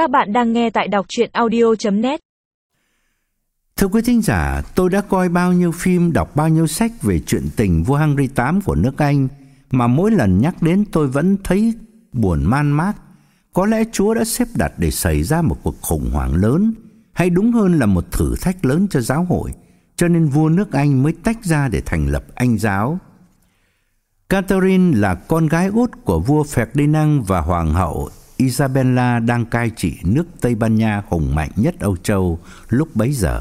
Các bạn đang nghe tại đọc chuyện audio.net Thưa quý thính giả, tôi đã coi bao nhiêu phim, đọc bao nhiêu sách về chuyện tình vua Henry VIII của nước Anh mà mỗi lần nhắc đến tôi vẫn thấy buồn man mác. Có lẽ Chúa đã xếp đặt để xảy ra một cuộc khủng hoảng lớn, hay đúng hơn là một thử thách lớn cho giáo hội, cho nên vua nước Anh mới tách ra để thành lập Anh giáo. Catherine là con gái út của vua Ferdinand và hoàng hậu Isabella đang cai trị nước Tây Ban Nha hùng mạnh nhất Âu Châu lúc bấy giờ.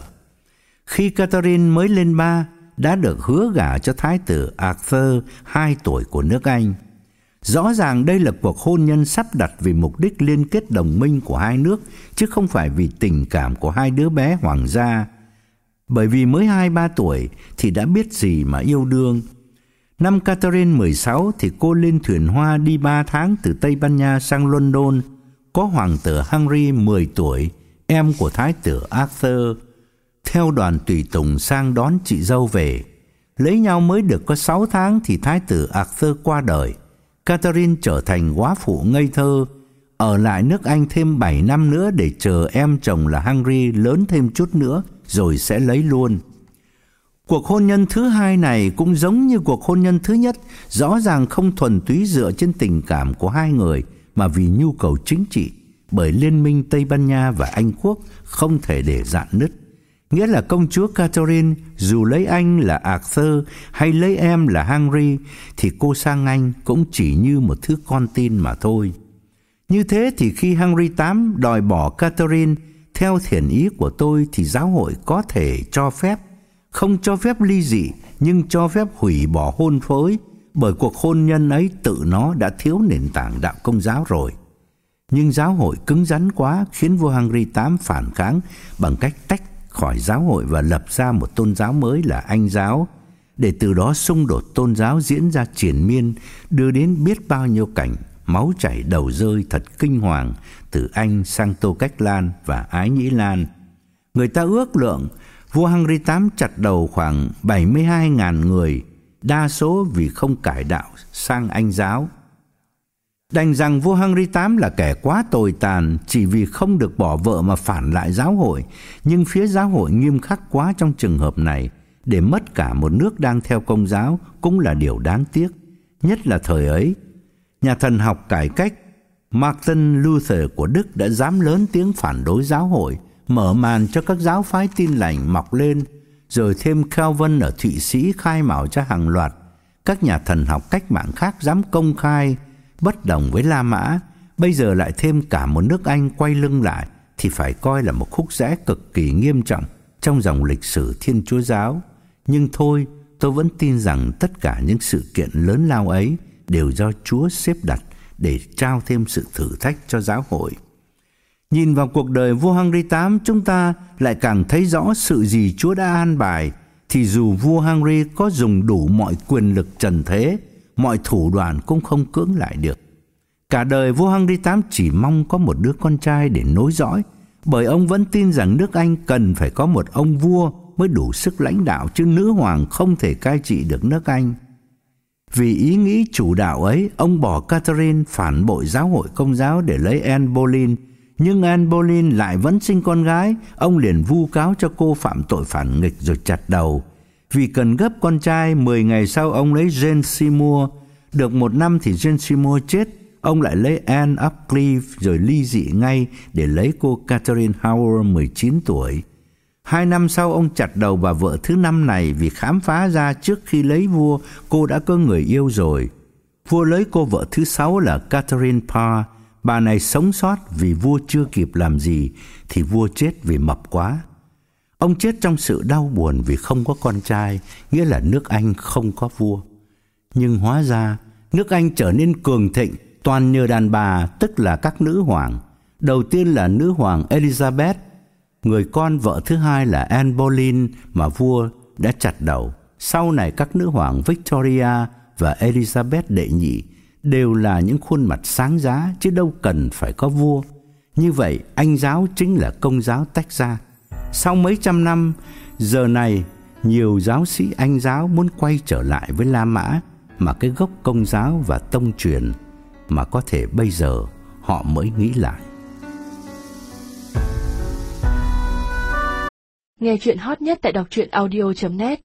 Khi Catherine mới lên ba, đã được hứa gả cho thái tử Arthur 2 tuổi của nước Anh. Rõ ràng đây là cuộc hôn nhân sắp đặt vì mục đích liên kết đồng minh của hai nước chứ không phải vì tình cảm của hai đứa bé hoàng gia. Bởi vì mới 2-3 tuổi thì đã biết gì mà yêu đương. Năm Catherine 16 thì cô lên thuyền hoa đi 3 tháng từ Tây Ban Nha sang London, có hoàng tử Henry 10 tuổi, em của thái tử Arthur, theo đoàn tùy tùng sang đón chị dâu về. Lấy nhau mới được có 6 tháng thì thái tử Arthur qua đời. Catherine trở thành quá phụ ngây thơ, ở lại nước Anh thêm 7 năm nữa để chờ em chồng là Henry lớn thêm chút nữa rồi sẽ lấy luôn. Cuộc hôn nhân thứ hai này cũng giống như cuộc hôn nhân thứ nhất, rõ ràng không thuần túy dựa trên tình cảm của hai người mà vì nhu cầu chính trị, bởi liên minh Tây Ban Nha và Anh quốc không thể để dạn nứt. Nghĩa là công chúa Catherine dù lấy anh là Arthur hay lấy em là Henry thì cô sang Anh cũng chỉ như một thứ con tin mà thôi. Như thế thì khi Henry VIII đòi bỏ Catherine theo thiện ý của tôi thì giáo hội có thể cho phép không cho phép ly dị, nhưng cho phép hủy bỏ hôn phối, bởi cuộc hôn nhân ấy tự nó đã thiếu nền tảng đạo công giáo rồi. Nhưng giáo hội cứng rắn quá, khiến vua Henry VIII phản kháng bằng cách tách khỏi giáo hội và lập ra một tôn giáo mới là Anh giáo để từ đó xung đột tôn giáo diễn ra triển miên, đưa đến biết bao nhiêu cảnh máu chảy đầu rơi thật kinh hoàng từ Anh sang Tô Cách Lan và Ái Nhĩ Lan. Người ta ước lượng vua Henry VIII chặt đầu khoảng 72.000 người, đa số vì không cải đạo sang Anh giáo. Đành rằng vua Henry VIII là kẻ quá tồi tàn chỉ vì không được bỏ vợ mà phản lại giáo hội, nhưng phía giáo hội nghiêm khắc quá trong trường hợp này, để mất cả một nước đang theo công giáo cũng là điều đáng tiếc, nhất là thời ấy. Nhà thần học cải cách Martin Luther của Đức đã dám lớn tiếng phản đối giáo hội, mở màn cho các giáo phái tin lành mọc lên, rồi thêm Calvin ở Thụy Sĩ khai mào cho hàng loạt các nhà thần học cách mạng khác dám công khai bất đồng với La Mã, bây giờ lại thêm cả một nước Anh quay lưng lại thì phải coi là một khúc rẽ cực kỳ nghiêm trọng trong dòng lịch sử Thiên Chúa giáo. Nhưng thôi, tôi vẫn tin rằng tất cả những sự kiện lớn lao ấy đều do Chúa xếp đặt để trao thêm sự thử thách cho giáo hội. Nhìn vào cuộc đời vua Henry VIII chúng ta lại càng thấy rõ sự gì Chúa đã an bài thì dù vua Henry có dùng đủ mọi quyền lực trần thế, mọi thủ đoạn cũng không cưỡng lại được. Cả đời vua Henry VIII chỉ mong có một đứa con trai để nối dõi, bởi ông vẫn tin rằng nước Anh cần phải có một ông vua mới đủ sức lãnh đạo chứ nữ hoàng không thể cai trị được nước Anh. Vì ý nghĩ chủ đạo ấy, ông bỏ Catherine phản bội giáo hội công giáo để lấy Anne Boleyn nhưng Anne Boleyn lại vẫn sinh con gái, ông liền vu cáo cho cô phạm tội phản nghịch rồi chặt đầu. Vì cần gấp con trai, 10 ngày sau ông lấy Jane Seymour, được một năm thì Jane Seymour chết, ông lại lấy Anne Upcliffe rồi ly dị ngay để lấy cô Catherine Howard 19 tuổi. Hai năm sau ông chặt đầu bà vợ thứ năm này vì khám phá ra trước khi lấy vua cô đã có người yêu rồi. Vua lấy cô vợ thứ sáu là Catherine Parr, Bà này sống sót vì vua chưa kịp làm gì thì vua chết vì mập quá. Ông chết trong sự đau buồn vì không có con trai, nghĩa là nước Anh không có vua. Nhưng hóa ra, nước Anh trở nên cường thịnh toàn nhờ đàn bà, tức là các nữ hoàng. Đầu tiên là nữ hoàng Elizabeth, người con vợ thứ hai là Anne Boleyn mà vua đã chặt đầu. Sau này các nữ hoàng Victoria và Elizabeth đệ nhị đều là những khuôn mặt sáng giá chứ đâu cần phải có vua. Như vậy, anh giáo chính là công giáo tách ra. Sau mấy trăm năm, giờ này nhiều giáo sĩ anh giáo muốn quay trở lại với La Mã mà cái gốc công giáo và tông truyền mà có thể bây giờ họ mới nghĩ lại. Nghe truyện hot nhất tại đọc truyện audio net